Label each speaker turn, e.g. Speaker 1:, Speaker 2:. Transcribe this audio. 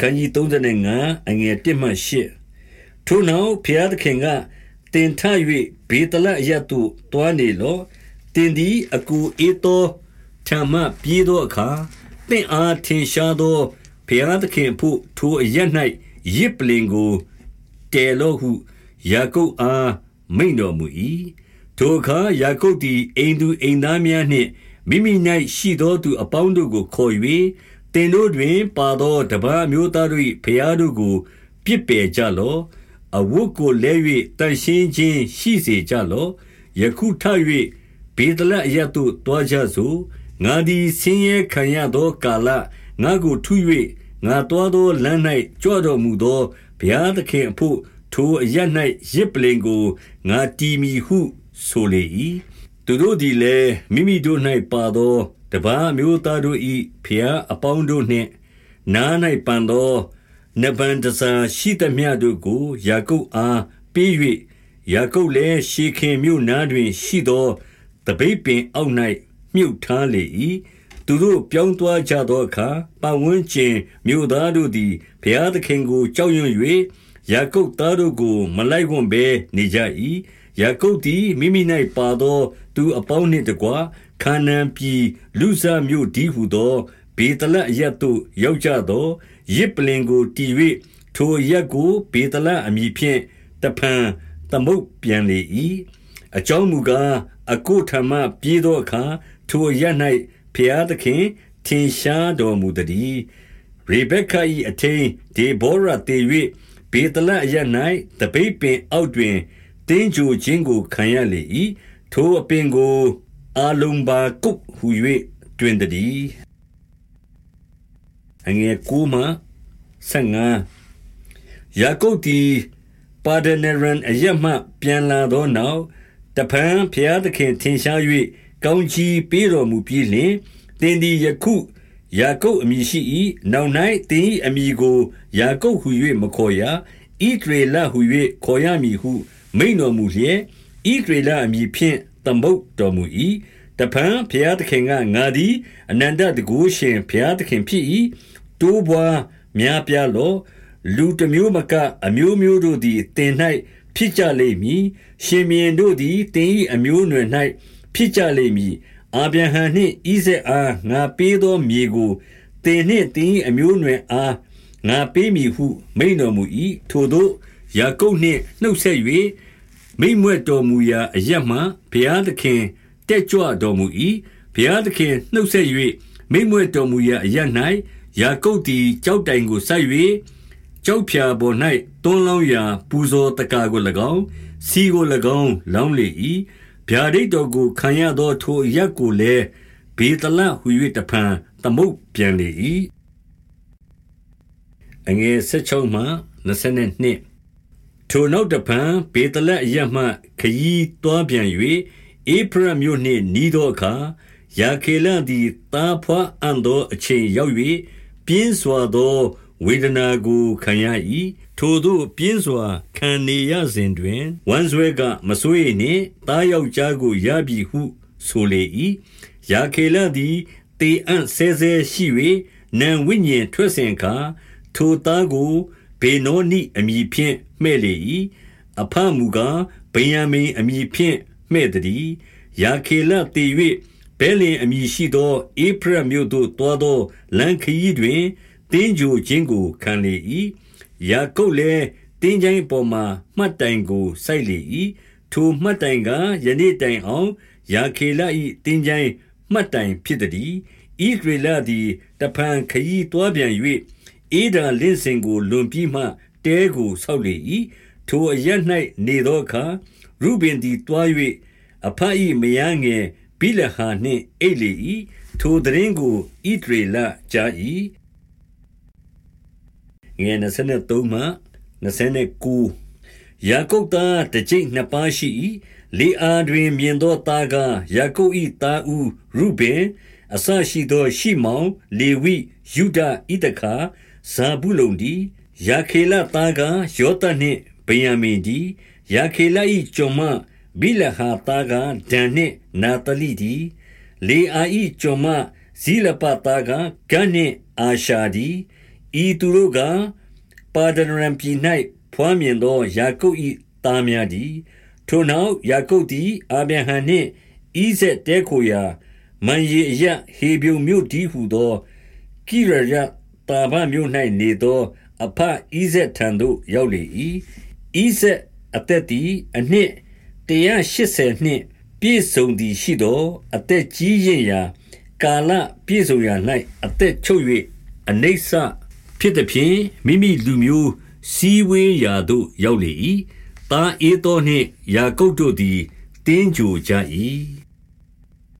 Speaker 1: ခန်းကြီး35အငယ်1မှ8ထိုနောက်ဖျားသခင်ကတင်ထ၍ဘေတလအရတ်သို့တွားနေလောတင်သည်အကူအေသောထမပြေးသောအခါတင့်အားထင်ရှားသောဘုရားသခင်ဖို့ထိုအရ၌ရစ်ပလင်ကိုတဲလို့ဟုယာကုပ်အားမိန်တော်မူ၏ထိုအခါယာကုပ်သည်အိမ်သူအိမ်သားများနှင့်မိမိ၌ရှိသောသူအပေါင်းတို့ကိုခေါ်၍တ င်တို့တွင်ပါသော တပားမျိုးသားတို့၏ဖျားတို့ကိုပြစ်ပယ်ကြလော့ အဝတ်ကိုလဲ၍တန်ရှင်းခြင်းရှိစေကြလော့ ယခုထ၍ဘေဒလအရတ်သို့တွားကြစို့ ငါသည် ဆင်းရဲခံရသောကာလ ငါကိုထု၍ငါတွားသောလမ်း၌ကြွတော်မူသော ဘုရားသခင်အဖို့ ထိုအရတ်၌ရစ်ပလင်ကို ငါတီမီဟု ဆိုလေ၏သူတို့သည်လည်း မိမိတို့၌ပါသော တပားမျိုးသားတို့၏ဖျားအပေါင်းတို့နှင့် နား၌ပန်သောနဗန်တစာရှိသမျှတို့ကိုယာကုပ်အားပေး၍ယာကုပ်လည်းရှေခင်မြို့နားတွင်ရှိသောတပိတ်ပင်အောက်၌မြုပ်ထားလေ၏သူတို့ပြောင်းသွားကြသောအခါပတ်ဝန်းကျင်မြို့သားတို့သည်ဘုရားသခင်ကိုကြောက်ရွံ့၍ယာကုပ်သားတို့ကို မလိုက်ဝံ့ဘဲနေကြ၏ ယာကုပ်သည်မိမိ၌ပါသော သူအပေါင်းနှင့်တကွခါနန်ပြည်လူဇမြို့ဒီဟုသောဘေတလအရတ်သို့ရောက်ကြသောရစ်ပလင်ကိုတီ၍ထိုရက်ကိုဘေတလအမည်ဖြင့်တဖန်သမုတ်ပြန်လေ၏အကြောင်းမူကားအကိုထမပြေးသောအခါထိုရက်၌ဖျားသခင်ထင်ရှားတော်မူသည်ရေဘက်ခါ၏အထင်းဒေဘောရတေ၍ဘေတလအရ၌တပိတ်ပင်အောက်တွင် တင်းကြိုခြင်းကိုခံရလေ၏ထိုအပင်ကိုအာလုံပါကုတ်ဟူ၍တွင်သည်အငယ်ကူမဆငါယာကုတ်တီပါဒနရန်အရမပြန်လာသောနောက်တဖန်ဖျားသခင်ထင်ရှား၍ကောင်းချီးပေးတော်မူပြီးလျှင်တင်းဒီယခုယာကုပ်အမည်ရှိ၏နောက်၌တင်း၏အမည်ကိုယာကုပ်ဟု၍မခေါ်ရဣဒရေလဟု၍ခေါ်ရမည်ဟု မိန်တော်မူလျက်ဣဒရေလအမည်ဖြင့်သမုတ်တော်မူ၏တဖန်ဘုရားသခင်ကငါသည်အနန္တတကုရှင်ဘုရားသခင်ဖြစ်၏တိုးပွားများပြားလောလူတစ်မျိုးမကအမျိုးမျိုးတို့သည်တင်၌ဖြစ်ကြလိမ့်မည်ရှင်မြင်းတို့သည်တင်၏အမျိုးအနွယ်၌ဖြစ်ကြလိမ့်မည်အာဗြဟံနှင့်ဣဇက်အားငါပေးသောမြေကိုတင်နှင့်တင်၏အမျိုးအနွယ်အားငါပေးမည်ဟုမိန်တော်မူ၏ထို့သော ယာကုပ်နှင့်နှုတ်ဆက်၍မိမ့်မွဲ့တော်မူရာအရမှဘုရားသခင်တက်ကြွတော်မူ၏ဘုရားသခင်နှုတ်ဆက်၍မိမ့်မွဲ့တော်မူရာအရ၌ယာကုပ်သည်ကြောက်တိုင်ကိုဆိုက်၍ကြောက်ဖြာပေါ်၌တွန်းလောင်းရာ ပူဇော်တကာကို၎င်းစီကို၎င်းလောင်းလေ၏ဗျာဒိတ်တော်ကိုခံရသောထိုအရက်ကိုလည်းဘေတလဟူ၍တဖန်သမုတ်ပြန်လေ၏အငယ်16မှ22 ထိုနောက်တဖန်ဘေတလက်အရမှခยีတွားပြန်၍ဧဖရမြို့နှင့်နီးသောအခါယာခေလသည်တာဖွာအံ့သောအချိန်ရောက်၍ပြင်းစွာသောဝေဒနာကိုခံရ၏ထိုတို့ပြင်းစွာခံနေရစဉ်တွင်ဝမ်းဆွဲကမစိုးရိမ်နှင့်တားယောက်ျားကိုရပြီဟုဆိုလေ၏ယာခေလသည်တေအံ့ဆဲဆဲရှိ၍နံဝိညာဉ်ထွက်စဉ်အခါထိုသားကို ဘေနောနိအမည်ဖြင့်မှဲ့လေ၏အဖမူကားဗိယံမိန်အမည်ဖြင့်မှဲ့သည်ယာခေလတည်၍ဘဲလင်အမည်ရှိသောဧဖရမြို့သို့တွားသောလန်ခရီးတွင်တင်းကြိုခြင်းကိုခံလေ၏ယာကုပ်လည်းတင်းချိုင်းပေါ်မှမှတ်တိုင်ကိုစိုက်လေ၏ထိုမှတ်တိုင်ကယနေ့တိုင်အောင်ယာခေလ၏တင်းချိုင်းမှတ်တိုင်ဖြစ်သည်ဣဂရေလသည်တဖန်ခရီးတွားပြန်၍ အေဒါလင့်စင်ကိုလွန်ပြီးမှတဲကိုဆောက်လေ၏ထိုအရ၌နေသောအခါရုဘင်သည်တွား၍အဖအီမယားငယ်ဘိလဟာနှင့်အိတ်လေ၏ထိုတရင်ကိုဣဒရေလကြား၏ငယ်23မှ29ယာကုပ်သားတကြိတ်နှစ်ပါးရှိ၏လေအာတွင် မြင်သောသားကယာကုပ်၏သားဦးရုဘင်အဆရှိသော ရှိမောင် လေဝိယုဒဣတခါ ဇာဘူးလုံဒီယာခေလသားကယောသနှင့်ဗိယံမင်ဒီယာခေလ၏ကျွန်မဘိလဟာသားကဒန်နှင့်နာတလိဒီလေအာ၏ကျွန်မဇီလပသားကဂန်နှင့်အာရှာဒီဣဤသူတို့ကပါဒနရံပြည်၌ဖွားမြင်သောယာကုပ်၏သားများသည်ထိုနောက်ယာကုပ်သည်အာဗြဟံနှင့်ဣဇက်တဲခိုရာမန်ရေအရဟေဗျုံမြို့တည်းဟုသောကိရယ တာဘမြို့၌နေသော အဖဣဇက်ထံသို့ ရောက်လေ၏ဣဇက်အသက်သည် အနှစ်180နှင့်ပြည့်စုံသည်ရှိသောအသက်ကြီးရင်ရာကာလပြည့်စုံရာ၌အသက်ချုပ်၍အနိစ္စဖြစ်သည်ဖြင့်မိမိလူမျိုးစည်းဝေးရာသို့ရောက်လေ၏။သားဧသောနှင့်ယာကုပ်တို့သည်တင်းကြိုကြ၏